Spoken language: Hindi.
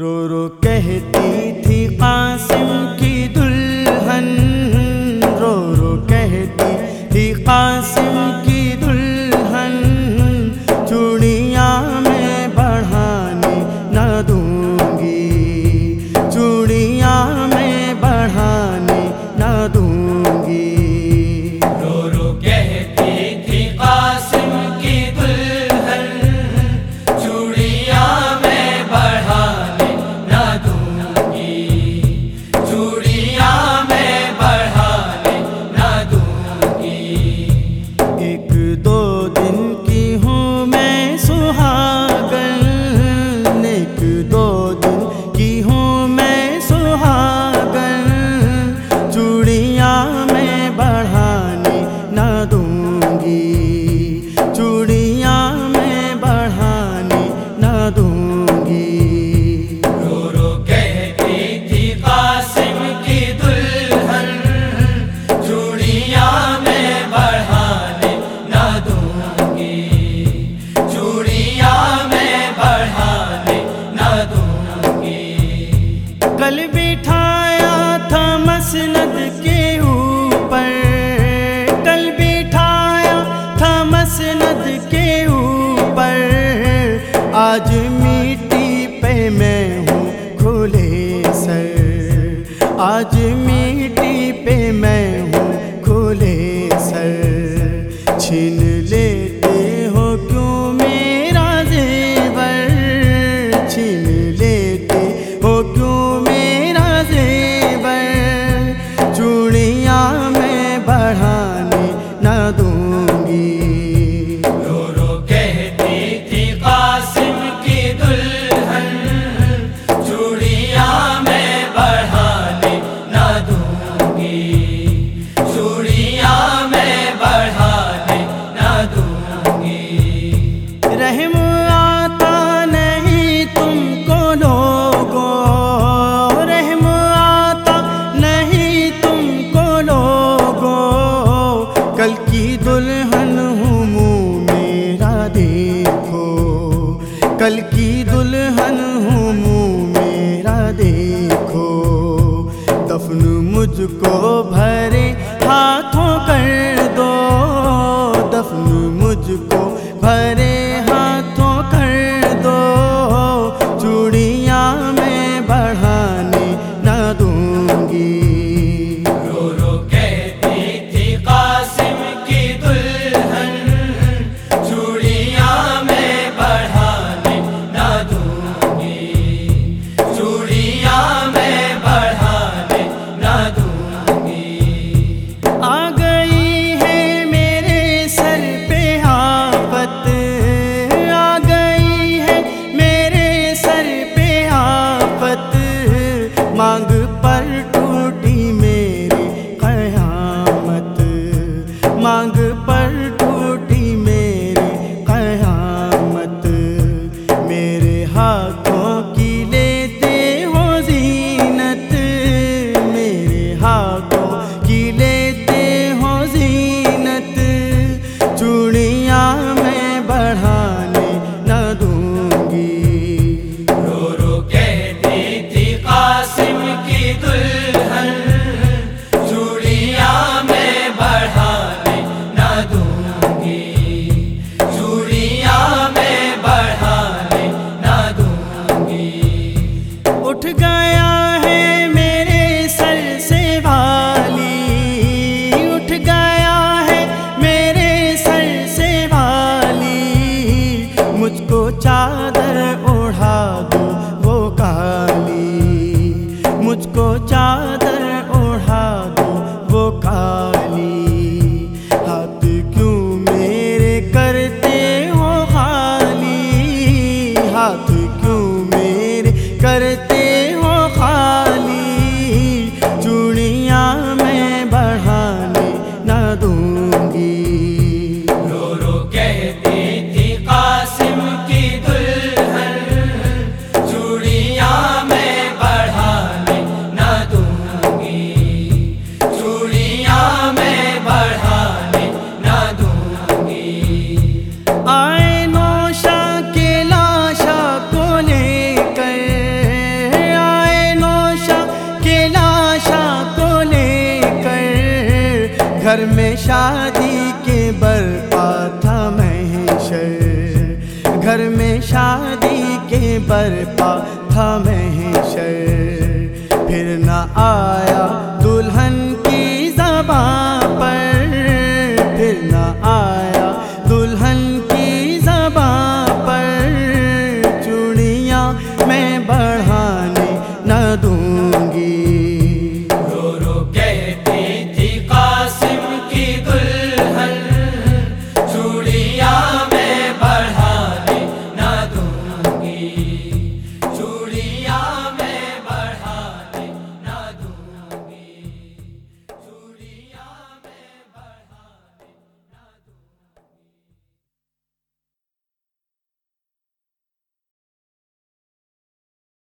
रो रो कहती थी कासिम की मसनद के ऊपर कल बिठाया था मसनद के ऊपर। आज मिट्टी पे मैं हूँ खुले सर। आज मी दूँगी। रो रो कहती थी कासिम की दुल्हन चूड़िया मैं बढ़ाने ना कल की दुल्हन हूँ, मुँह मेरा देखो। दफन मुझको भरे हाथों कर दो। दफन मुझको भरे पर टूटी मेरी कयामत। मेरे हाथों की लेते हो जीनत। मेरे हाथों 海。घर में शादी के बरपा था महशर घर में शादी के बरपा था महशर फिर न आया दुल्हन